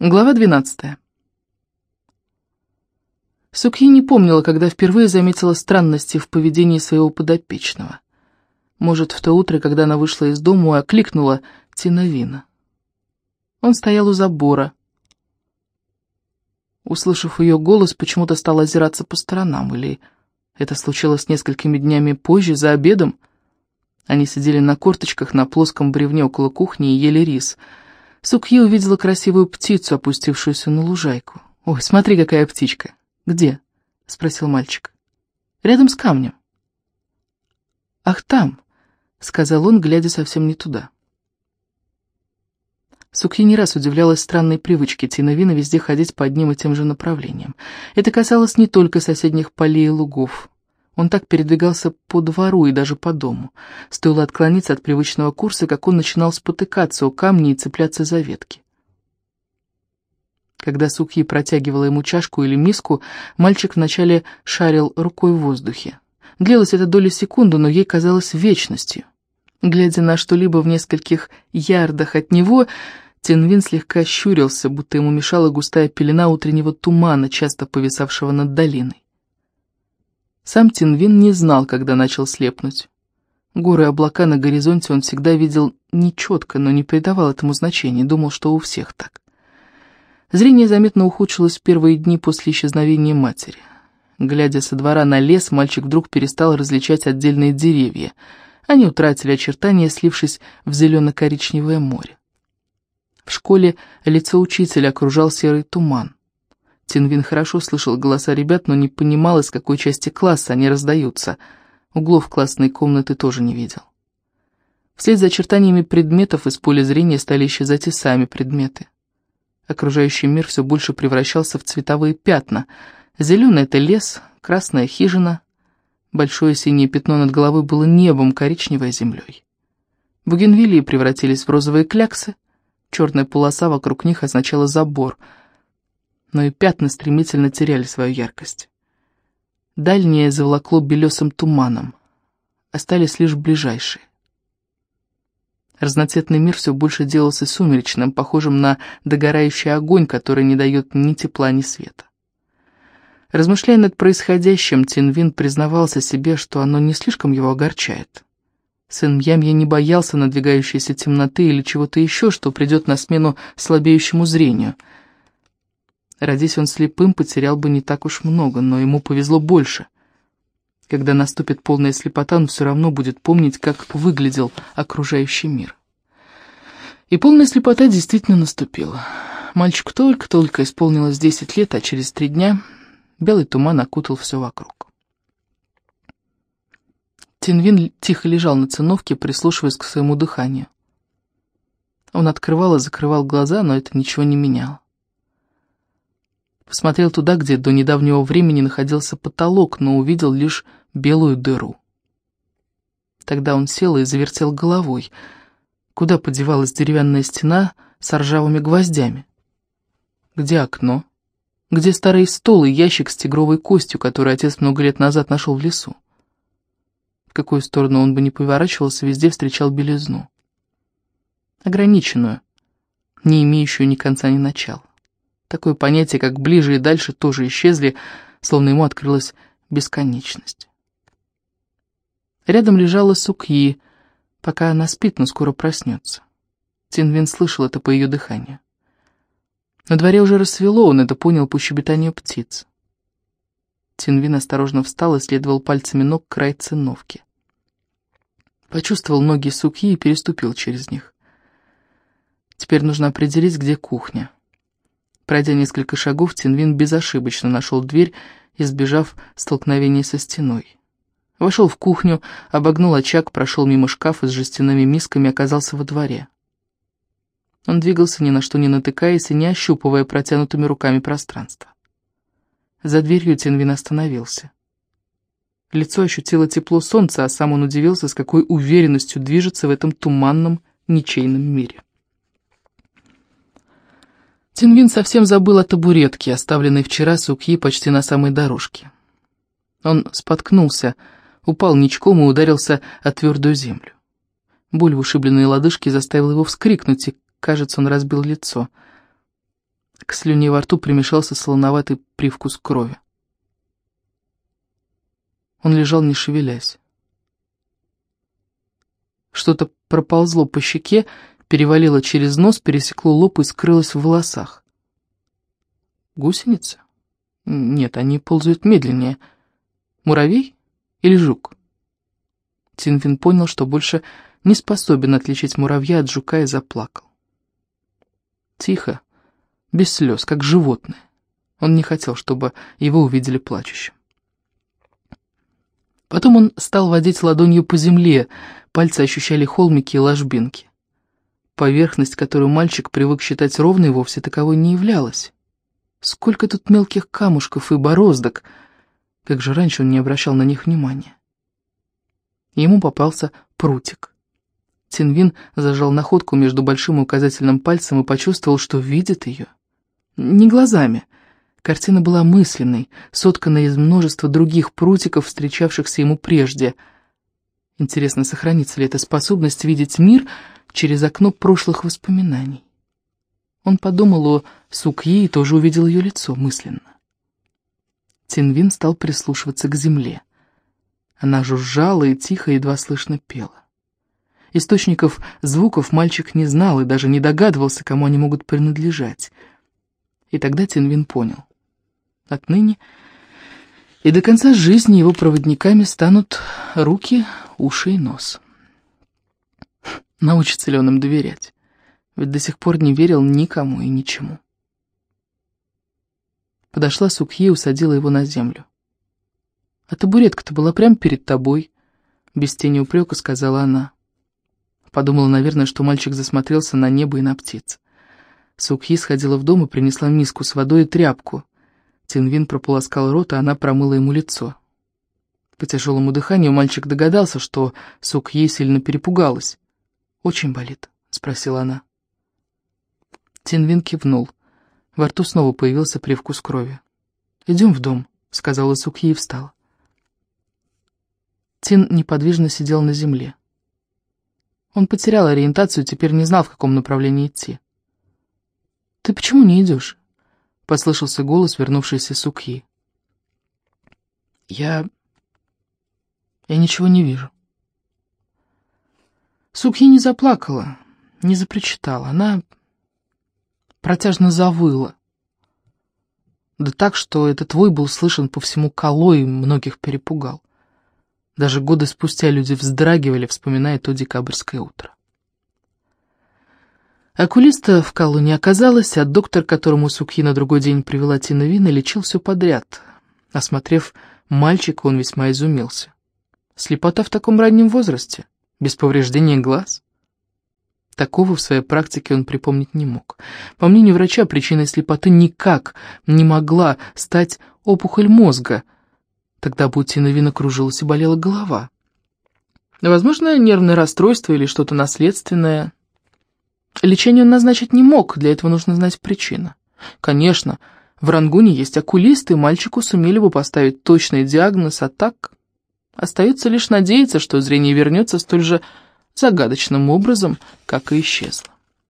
Глава 12. Сукьи не помнила, когда впервые заметила странности в поведении своего подопечного. Может, в то утро, когда она вышла из дома и окликнула Тиновина. Он стоял у забора. Услышав ее голос, почему-то стал озираться по сторонам, или это случилось несколькими днями позже, за обедом. Они сидели на корточках на плоском бревне около кухни и ели рис — Сукьи увидела красивую птицу, опустившуюся на лужайку. «Ой, смотри, какая птичка!» «Где?» — спросил мальчик. «Рядом с камнем». «Ах, там!» — сказал он, глядя совсем не туда. Сукьи не раз удивлялась странной привычке Тиновина везде ходить по одним и тем же направлениям. Это касалось не только соседних полей и лугов. Он так передвигался по двору и даже по дому. Стоило отклониться от привычного курса, как он начинал спотыкаться у камней и цепляться за ветки. Когда Сукьи протягивала ему чашку или миску, мальчик вначале шарил рукой в воздухе. Длилось это доли секунды, но ей казалось вечностью. Глядя на что-либо в нескольких ярдах от него, Тинвин слегка щурился, будто ему мешала густая пелена утреннего тумана, часто повисавшего над долиной. Сам Тинвин не знал, когда начал слепнуть. Горы и облака на горизонте он всегда видел нечетко, но не придавал этому значения, думал, что у всех так. Зрение заметно ухудшилось в первые дни после исчезновения матери. Глядя со двора на лес, мальчик вдруг перестал различать отдельные деревья. Они утратили очертания, слившись в зелено-коричневое море. В школе лицо учителя окружал серый туман. Тинвин хорошо слышал голоса ребят, но не понимал, из какой части класса они раздаются. Углов классной комнаты тоже не видел. Вслед за очертаниями предметов из поля зрения стали исчезать и сами предметы. Окружающий мир все больше превращался в цветовые пятна. Зеленый — это лес, красная — хижина. Большое синее пятно над головой было небом, коричневой землей. Бугенвилии превратились в розовые кляксы. Черная полоса вокруг них означала забор — но и пятна стремительно теряли свою яркость. Дальнее заволокло белесым туманом, остались лишь ближайшие. Разноцветный мир все больше делался сумеречным, похожим на догорающий огонь, который не дает ни тепла, ни света. Размышляя над происходящим, Тинвин признавался себе, что оно не слишком его огорчает. Сын Ямья не боялся надвигающейся темноты или чего-то еще, что придет на смену слабеющему зрению — Родись он слепым, потерял бы не так уж много, но ему повезло больше. Когда наступит полная слепота, он все равно будет помнить, как выглядел окружающий мир. И полная слепота действительно наступила. Мальчику только-только исполнилось десять лет, а через три дня белый туман окутал все вокруг. Тинвин тихо лежал на циновке, прислушиваясь к своему дыханию. Он открывал и закрывал глаза, но это ничего не меняло. Посмотрел туда, где до недавнего времени находился потолок, но увидел лишь белую дыру. Тогда он сел и завертел головой. Куда подевалась деревянная стена с ржавыми гвоздями? Где окно? Где старый стол и ящик с тигровой костью, который отец много лет назад нашел в лесу? В какую сторону он бы ни поворачивался, везде встречал белизну. Ограниченную, не имеющую ни конца, ни начала. Такое понятие, как ближе и дальше, тоже исчезли, словно ему открылась бесконечность. Рядом лежала Сукьи, пока она спит, но скоро проснется. Тинвин слышал это по ее дыханию. На дворе уже рассвело, он это понял по щебетанию птиц. Тинвин осторожно встал и следовал пальцами ног край циновки. Почувствовал ноги Сукьи и переступил через них. Теперь нужно определить, где кухня. Пройдя несколько шагов, Тинвин безошибочно нашел дверь, избежав столкновения со стеной. Вошел в кухню, обогнул очаг, прошел мимо шкафа с жестяными мисками, оказался во дворе. Он двигался ни на что не натыкаясь и не ощупывая протянутыми руками пространство. За дверью Тинвин остановился. Лицо ощутило тепло солнца, а сам он удивился, с какой уверенностью движется в этом туманном, ничейном мире. Тинвин совсем забыл о табуретке, оставленной вчера Сукьи почти на самой дорожке. Он споткнулся, упал ничком и ударился о твердую землю. Боль в ушибленной лодыжке заставила его вскрикнуть, и, кажется, он разбил лицо. К слюне во рту примешался солоноватый привкус крови. Он лежал, не шевелясь. Что-то проползло по щеке, перевалило через нос, пересекло лоб и скрылось в волосах. Гусеница? Нет, они ползают медленнее. Муравей или жук? Тинвин понял, что больше не способен отличить муравья от жука и заплакал. Тихо, без слез, как животное. Он не хотел, чтобы его увидели плачущим. Потом он стал водить ладонью по земле, пальцы ощущали холмики и ложбинки. Поверхность, которую мальчик привык считать ровной, вовсе таковой не являлась. Сколько тут мелких камушков и бороздок! Как же раньше он не обращал на них внимания. Ему попался прутик. Тинвин зажал находку между большим и указательным пальцем и почувствовал, что видит ее. Не глазами — Картина была мысленной, сотканной из множества других прутиков, встречавшихся ему прежде. Интересно, сохранится ли эта способность видеть мир через окно прошлых воспоминаний? Он подумал о Сукье и тоже увидел ее лицо мысленно. Тинвин стал прислушиваться к земле. Она жужжала и тихо, едва слышно пела. Источников звуков мальчик не знал и даже не догадывался, кому они могут принадлежать. И тогда Тинвин понял. Отныне и до конца жизни его проводниками станут руки, уши и нос. Научится ли он им доверять? Ведь до сих пор не верил никому и ничему. Подошла Сукье и усадила его на землю. «А табуретка-то была прямо перед тобой», — без тени упрека сказала она. Подумала, наверное, что мальчик засмотрелся на небо и на птиц. Сукьи сходила в дом и принесла миску с водой и тряпку — Тинвин прополоскал рот, а она промыла ему лицо. По тяжелому дыханию мальчик догадался, что Сук ей сильно перепугалась. «Очень болит?» — спросила она. Тинвин кивнул. Во рту снова появился привкус крови. «Идем в дом», — сказала Сукьи и встала. Тин неподвижно сидел на земле. Он потерял ориентацию, теперь не знал, в каком направлении идти. «Ты почему не идешь?» Послышался голос вернувшейся Сукьи. «Я... я ничего не вижу». Сукьи не заплакала, не запричитала. Она протяжно завыла. Да так, что этот вой был слышен по всему Кало и многих перепугал. Даже годы спустя люди вздрагивали, вспоминая то декабрьское утро. Окулиста в Калу не оказалось, а доктор, которому Сукьи на другой день привела Тина лечил все подряд. Осмотрев мальчика, он весьма изумился. Слепота в таком раннем возрасте, без повреждения глаз. Такого в своей практике он припомнить не мог. По мнению врача, причиной слепоты никак не могла стать опухоль мозга. Тогда бы у Тины Вина кружилась и болела голова. Возможно, нервное расстройство или что-то наследственное, Лечение он назначить не мог, для этого нужно знать причину. Конечно, в Рангуне есть окулисты, мальчику сумели бы поставить точный диагноз, а так... Остается лишь надеяться, что зрение вернется столь же загадочным образом, как и исчезло.